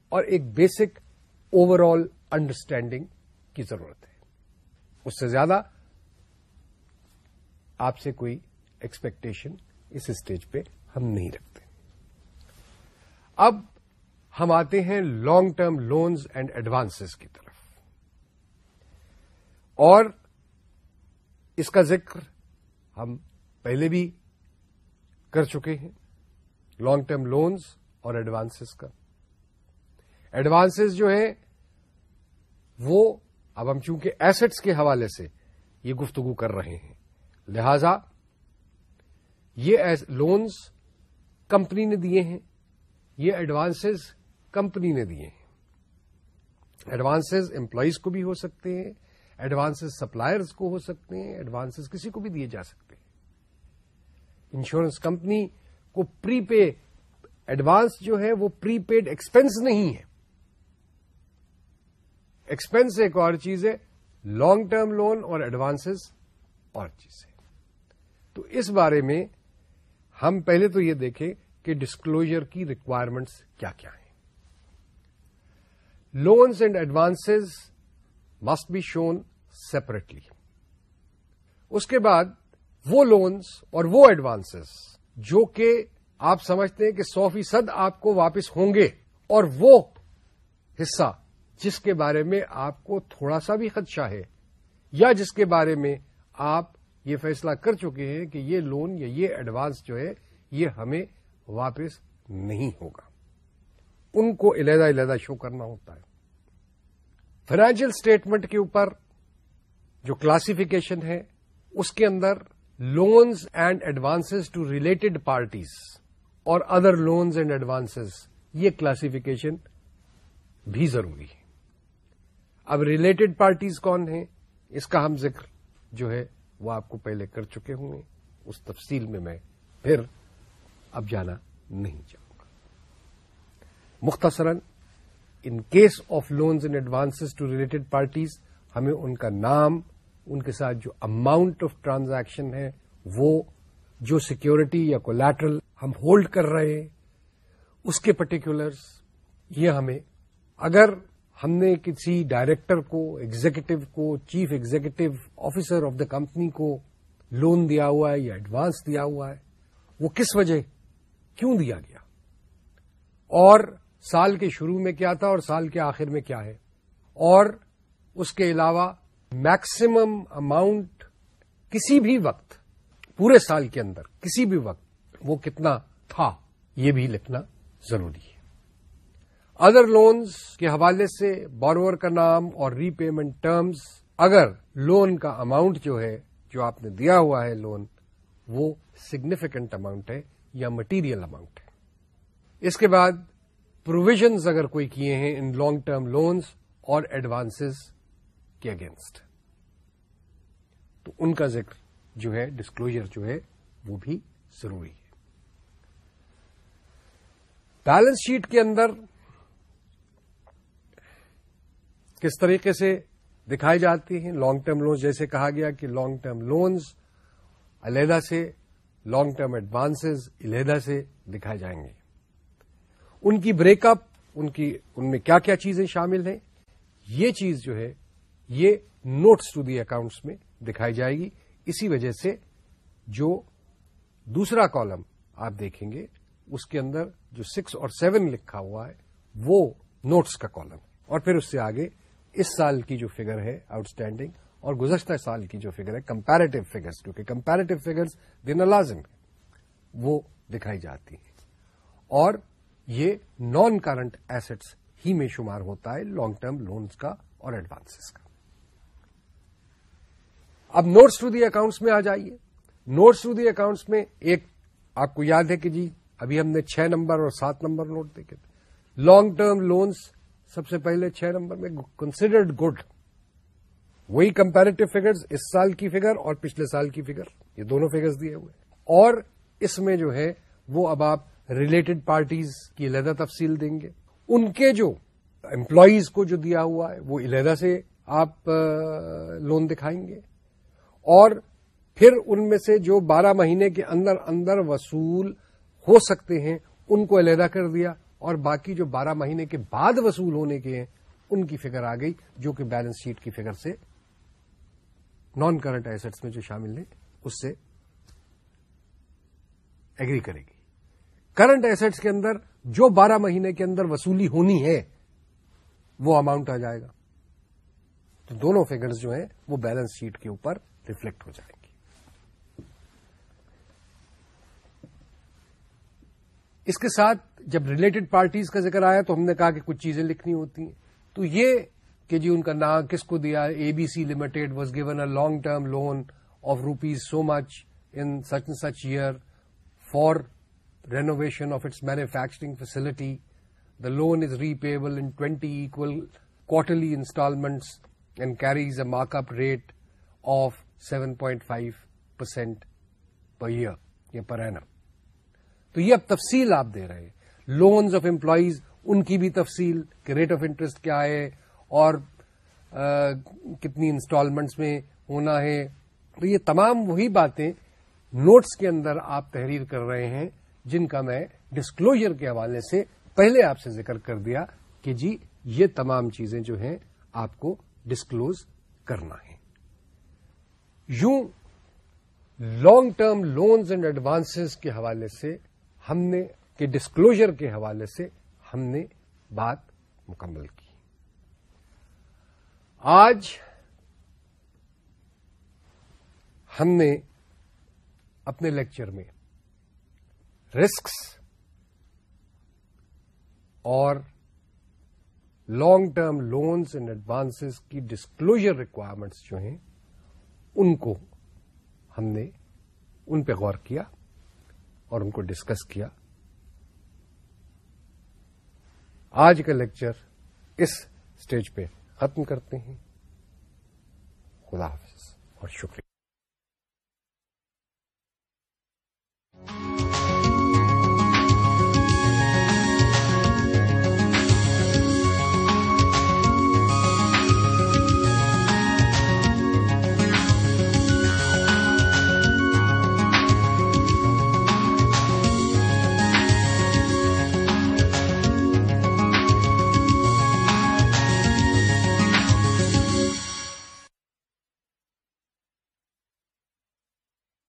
اور ایک بیسک اوور آل انڈرسٹینڈنگ کی ضرورت ہے۔ اس سے زیادہ آپ سے کوئی ایکسپیکٹیشن اس اسٹیج پہ ہم نہیں رکھتے۔ اب ہم آتے ہیں long term loans and advances کی طرف۔ اور اس کا ذکر ہم پہلے بھی کر چکے ہیں، لانگ ٹرم لونز اور ایڈوانسز کا۔ ایڈوانسز جو ہے وہ اب ہم چونکہ ایسٹس کے حوالے سے یہ گفتگو کر رہے ہیں۔ لہذا یہ لونز کمپنی نے دیے ہیں، یہ ایڈوانسز کمپنی نے دیے ہیں. ایڈوانسز امپلائیز کو بھی ہو سکتے ہیں ایڈوانسز سپلائرز کو ہو سکتے ہیں ایڈوانسز کسی کو بھی دیے جا سکتے ہیں. انشورنس کمپنی کو پری پے ایڈوانس جو ہے وہ پری پیڈ ایکسپینس نہیں ہے. ایکسپینس ایک اور چیز ہے لانگ ٹرم لون اور ایڈوانسز اور چیز ہے تو اس بارے میں ہم پہلے تو یہ دیکھیں کہ ڈسکلوجر کی ریکوائرمنٹس کیا کیا ہیں۔ Loans and advances must be shown separately اس کے بعد وہ لونس اور وہ ایڈوانسز جو کہ آپ سمجھتے ہیں کہ سو فیصد آپ کو واپس ہوں گے اور وہ حصہ جس کے بارے میں آپ کو تھوڑا سا بھی خدشہ ہے یا جس کے بارے میں آپ یہ فیصلہ کر چکے ہیں کہ یہ لون یا یہ ایڈوانس جو ہے، یہ ہمیں واپس نہیں ہوگا۔ ان کو علیحدہ علیحدہ شو کرنا ہوتا ہے۔ فائنینشیل اسٹیٹمنٹ کے اوپر جو کلاسیفیکیشن ہے، اس کے اندر loans and advances to related parties اور ادر لونز اینڈ ایڈوانسز یہ کلاسیفیکیشن بھی ضروری ہے۔ اب ریلیٹڈ پارٹیز کون ہیں؟ اس کا ہم ذکر جو ہے وہ آپ کو پہلے کر چکے ہوں گے۔ اس تفصیل میں میں پھر اب جانا نہیں چاہوں گا۔ مختصراً in case of loans and advance to related parties ہمیں ان کا نام، ان کے ساتھ جو اماؤنٹ آف ٹرانزیکشن ہے، وہ جو سیکورٹی یا کولیٹرل ہم ہولڈ کر رہے ہیں، اس کے پرٹیکولرز یہ ہمیں اگر ہم نے کسی ڈائریکٹر کو ایگزیکٹو کو chief executive officer of the company کو لون دیا ہوا ہے یا ایڈوانس دیا ہوا ہے، وہ کس وجہ کیوں دیا گیا؟ اور سال کے شروع میں کیا تھا اور سال کے آخر میں کیا ہے؟ اور اس کے علاوہ میکسیمم اماؤنٹ کسی بھی وقت، پورے سال کے اندر کسی بھی وقت وہ کتنا تھا، یہ بھی لکھنا ضروری ہے۔ ادر لونز کے حوالے سے بورور کا نام اور ری پیمنٹ ٹرمز اگر لون کا اماؤنٹ جو ہے، جو آپ نے دیا ہوا ہے لون وہ سگنیفیکنٹ اماؤنٹ ہے یا مٹیریل اماؤنٹ ہے۔ اس کے بعد پروویژنز اگر کوئی کیے ہیں ان لانگ ٹرم لونز اور ایڈوانسز کے اگینسٹ تو ان کا ذکر جو ہے ڈسکلوجر جو ہے، وہ بھی ضروری ہے۔ بیلنس شیٹ کے اندر کس طریقے سے دکھائی جاتی ہیں لانگ ٹرم لونز جیسے کہا گیا کہ لانگ ٹرم لونز علیحدہ سے لانگ ٹرم ایڈوانسز علیحدہ سے دکھائے جائیں گے۔ ان کی بریک اپ ان کی، ان میں کیا کیا چیزیں شامل ہیں؟ یہ چیز جو ہے، یہ نوٹس ٹو دی اکاؤنٹس میں دکھائی جائے گی۔ اسی وجہ سے جو دوسرا کالم آپ دیکھیں گے، اس کے اندر جو سکس اور سیون لکھا ہوا ہے، وہ نوٹس کا کالم ہے۔ اور پھر اس سے آگے اس سال کی جو فگر ہے آؤٹ اسٹینڈنگ اور گزشتہ سال کی جو فگر ہے کمپیرٹیو فگرس کیونکہ کمپیرٹیو فگرس دن لازم ہے وہ دکھائی جاتی ہیں۔ اور یہ نان کرنٹ ایسٹس ہی میں شمار ہوتا ہے لانگ ٹرم لونز کا اور ایڈوانس کا۔ اب نوٹس ٹو دی اکاؤنٹس میں آ جائیے۔ نوٹس ٹو دی اکاؤنٹس میں ایک آپ کو یاد ہے کہ جی ابھی ہم نے چھ نمبر اور سات نمبر نوٹ دیکھے تھے۔ لانگ ٹرم لونز سب سے پہلے چھ نمبر میں کنسیڈرڈ گڈ وہی کمپیرٹیو فگرز اس سال کی فگر اور پچھلے سال کی فگر یہ دونوں فگرز دیے ہوئے. اور اس میں جو ہے وہ اب آپ ریلیٹڈ پارٹیز کی علیحدہ تفصیل دیں گے. ان کے جو امپلائیز کو جو دیا ہوا ہے، وہ علیحدہ سے آپ لون دکھائیں گے. اور پھر ان میں سے جو بارہ مہینے کے اندر اندر وصول ہو سکتے ہیں، ان کو علیحدہ کر دیا. اور باقی جو بارہ مہینے کے بعد وصول ہونے کے ہیں ان کی فگر آ گئی، جو کہ بیلنس شیٹ کی فگر سے نان کرنٹ ایسٹس میں جو شامل ہیں، اس سے ایگری کرے گی۔ کرنٹ ایسٹس کے اندر جو بارہ مہینے کے اندر وصولی ہونی ہے، وہ اماؤنٹ آ جائے گا۔ تو دونوں فگرز جو ہیں، وہ بیلنس شیٹ کے اوپر ریفلیکٹ ہو جائیں گے۔ اس کے ساتھ جب ریلیٹڈ پارٹیز کا ذکر آیا تو ہم نے کہا کہ کچھ چیزیں لکھنی ہوتی ہیں۔ تو یہ کہ جی ان کا نام کس کو دیا A B C limited was given a long term loan of rupees so much in such and such year for renovation of its manufacturing facility the loan is repayable in twenty equal quarterly instalments and carries a mark up rate of seven point five percent per year یا per annum تو یہ اب تفصیل آپ دے رہے ہیں۔ Loans of employees ان کی بھی تفصیل کہ ریٹ آف انٹرسٹ کیا ہے اور کتنی انسٹالمنٹس میں ہونا ہے۔ تو یہ تمام وہی باتیں نوٹس کے اندر آپ تحریر کر رہے ہیں، جن کا میں ڈسکلوجر کے حوالے سے پہلے آپ سے ذکر کر دیا کہ جی یہ تمام چیزیں جو ہیں آپ کو ڈسکلوز کرنا ہے۔ یوں long term loans and advances کے حوالے سے ہم نے کہ ڈسکلوجر کے حوالے سے ہم نے بات مکمل کی۔ آج ہم نے اپنے لیکچر میں رسکس اور long term loans and advances کی ڈسکلوجر ریکوائرمنٹس جو ہیں، ان کو ہم نے ان پہ غور کیا۔ اور ان کو ڈسکس کیا۔ آج کا لیکچر اس سٹیج پہ ختم کرتے ہیں۔ خدا حافظ اور شکریہ۔